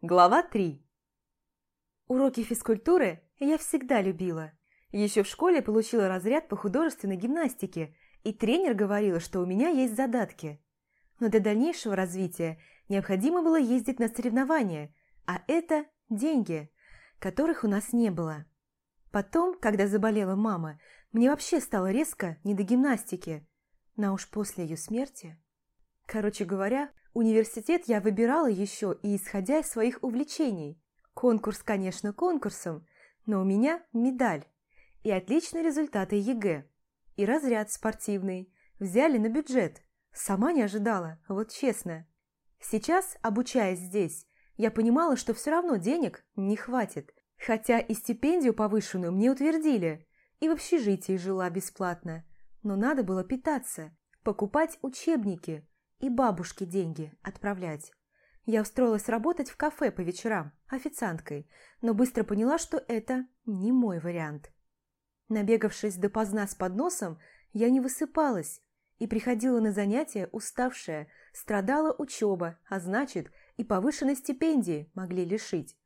Глава 3 Уроки физкультуры я всегда любила. Еще в школе получила разряд по художественной гимнастике, и тренер говорила, что у меня есть задатки. Но для дальнейшего развития необходимо было ездить на соревнования, а это деньги, которых у нас не было. Потом, когда заболела мама, мне вообще стало резко не до гимнастики, но уж после ее смерти... Короче говоря, Университет я выбирала еще и исходя из своих увлечений. Конкурс, конечно, конкурсом, но у меня медаль и отличные результаты ЕГЭ. И разряд спортивный. Взяли на бюджет. Сама не ожидала, вот честно. Сейчас, обучаясь здесь, я понимала, что все равно денег не хватит. Хотя и стипендию повышенную мне утвердили, и в общежитии жила бесплатно. Но надо было питаться, покупать учебники, и бабушке деньги отправлять. Я устроилась работать в кафе по вечерам, официанткой, но быстро поняла, что это не мой вариант. Набегавшись допоздна с подносом, я не высыпалась и приходила на занятия уставшая, страдала учеба, а значит, и повышенной стипендии могли лишить.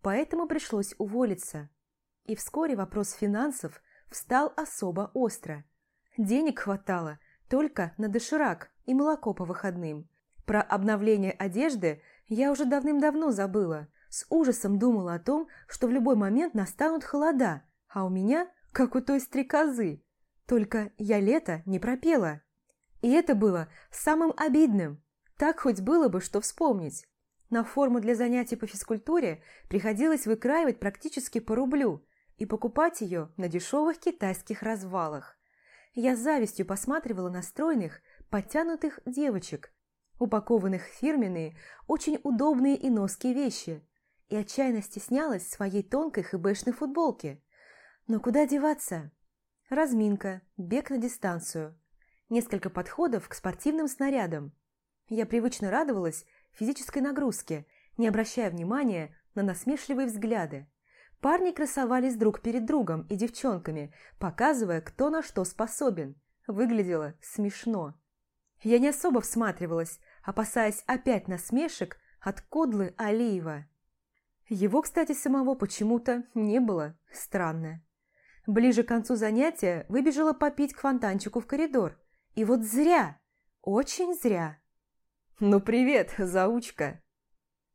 Поэтому пришлось уволиться. И вскоре вопрос финансов встал особо остро. Денег хватало только на доширак, и молоко по выходным. Про обновление одежды я уже давным-давно забыла. С ужасом думала о том, что в любой момент настанут холода, а у меня, как у той стрекозы. Только я лето не пропела. И это было самым обидным. Так хоть было бы что вспомнить. На форму для занятий по физкультуре приходилось выкраивать практически по рублю и покупать ее на дешевых китайских развалах. Я с завистью посматривала на стройных, подтянутых девочек, упакованных в фирменные, очень удобные и ноские вещи, и отчаянно стеснялась своей тонкой хэбэшной футболки. Но куда деваться? Разминка, бег на дистанцию, несколько подходов к спортивным снарядам. Я привычно радовалась физической нагрузке, не обращая внимания на насмешливые взгляды. Парни красовались друг перед другом и девчонками, показывая, кто на что способен. Выглядело смешно. Я не особо всматривалась, опасаясь опять насмешек от Кодлы Алиева. Его, кстати, самого почему-то не было. Странно. Ближе к концу занятия выбежала попить к фонтанчику в коридор. И вот зря, очень зря. «Ну привет, заучка!»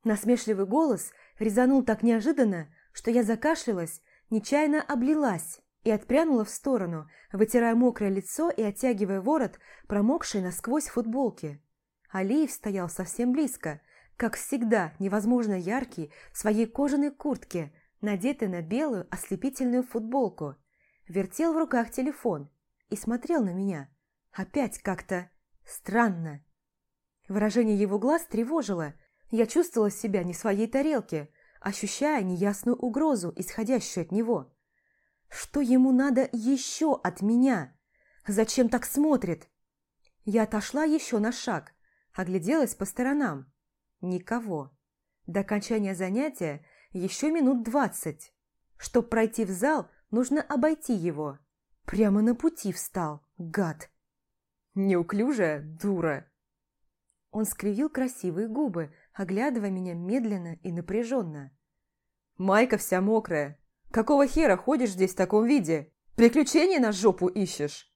Насмешливый голос резанул так неожиданно, что я закашлялась, нечаянно облилась и отпрянула в сторону, вытирая мокрое лицо и оттягивая ворот, промокшей насквозь футболки. Алиев стоял совсем близко, как всегда, невозможно яркий, в своей кожаной куртке, надетой на белую ослепительную футболку. Вертел в руках телефон и смотрел на меня. Опять как-то странно. Выражение его глаз тревожило. Я чувствовала себя не в своей тарелке, ощущая неясную угрозу, исходящую от него. Что ему надо еще от меня? Зачем так смотрит? Я отошла еще на шаг, огляделась по сторонам. Никого. До окончания занятия еще минут двадцать. Чтоб пройти в зал, нужно обойти его. Прямо на пути встал, гад. Неуклюжая дура. Он скривил красивые губы, оглядывая меня медленно и напряженно. Майка вся мокрая, Какого хера ходишь здесь в таком виде? Приключения на жопу ищешь?»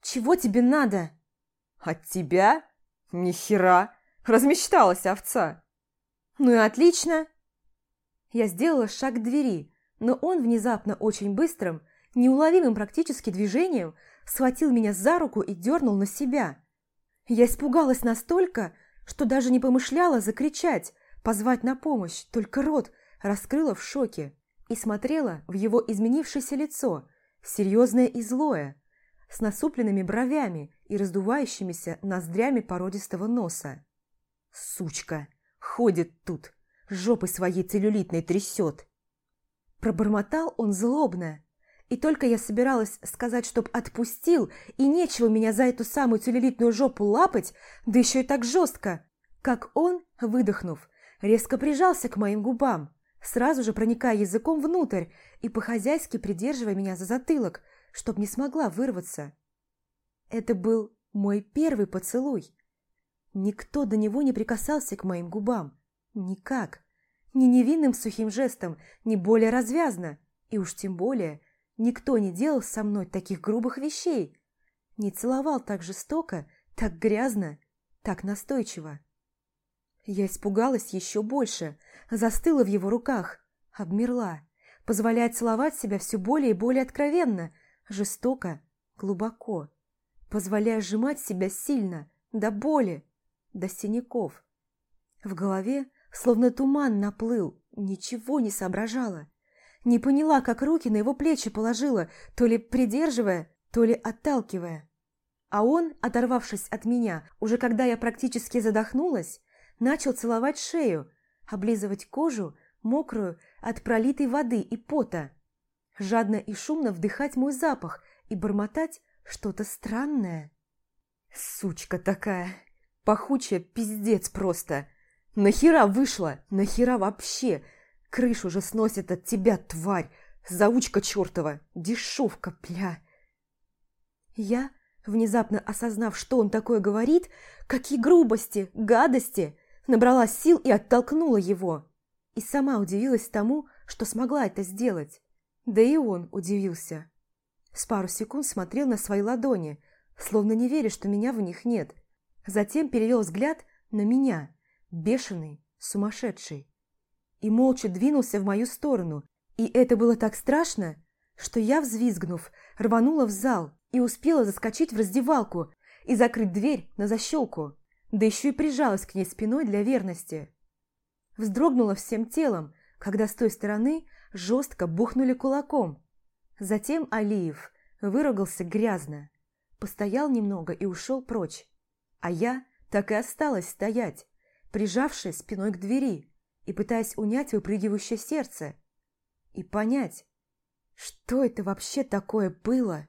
«Чего тебе надо?» «От тебя? Ни хера! Размечталась овца!» «Ну и отлично!» Я сделала шаг к двери, но он внезапно очень быстрым, неуловимым практически движением схватил меня за руку и дернул на себя. Я испугалась настолько, что даже не помышляла закричать, позвать на помощь, только рот раскрыла в шоке и смотрела в его изменившееся лицо, серьезное и злое, с насупленными бровями и раздувающимися ноздрями породистого носа. «Сучка! Ходит тут! Жопой своей целлюлитной трясет!» Пробормотал он злобно, и только я собиралась сказать, чтоб отпустил, и нечего меня за эту самую целлюлитную жопу лапать, да еще и так жестко, как он, выдохнув, резко прижался к моим губам, сразу же проникая языком внутрь и по-хозяйски придерживая меня за затылок, чтоб не смогла вырваться. Это был мой первый поцелуй. Никто до него не прикасался к моим губам. Никак. Ни невинным сухим жестом, ни более развязно. И уж тем более, никто не делал со мной таких грубых вещей. Не целовал так жестоко, так грязно, так настойчиво. Я испугалась еще больше, застыла в его руках, обмерла, позволяя целовать себя все более и более откровенно, жестоко, глубоко, позволяя сжимать себя сильно, до боли, до синяков. В голове словно туман наплыл, ничего не соображала. Не поняла, как руки на его плечи положила, то ли придерживая, то ли отталкивая. А он, оторвавшись от меня, уже когда я практически задохнулась, начал целовать шею, облизывать кожу, мокрую от пролитой воды и пота, жадно и шумно вдыхать мой запах и бормотать что-то странное. Сучка такая, пахучая пиздец просто. Нахера вышла? Нахера вообще? Крышу же сносит от тебя, тварь! Заучка чертова! Дешевка, пля! Я, внезапно осознав, что он такое говорит, какие грубости, гадости, набрала сил и оттолкнула его. И сама удивилась тому, что смогла это сделать. Да и он удивился. С пару секунд смотрел на свои ладони, словно не веря, что меня в них нет. Затем перевел взгляд на меня, бешеный, сумасшедший. И молча двинулся в мою сторону. И это было так страшно, что я, взвизгнув, рванула в зал и успела заскочить в раздевалку и закрыть дверь на защелку, да еще и прижалась к ней спиной для верности. Вздрогнула всем телом, когда с той стороны жестко бухнули кулаком. Затем Алиев выругался грязно, постоял немного и ушел прочь. А я так и осталась стоять, прижавшись спиной к двери и пытаясь унять выпрыгивающее сердце. И понять, что это вообще такое было?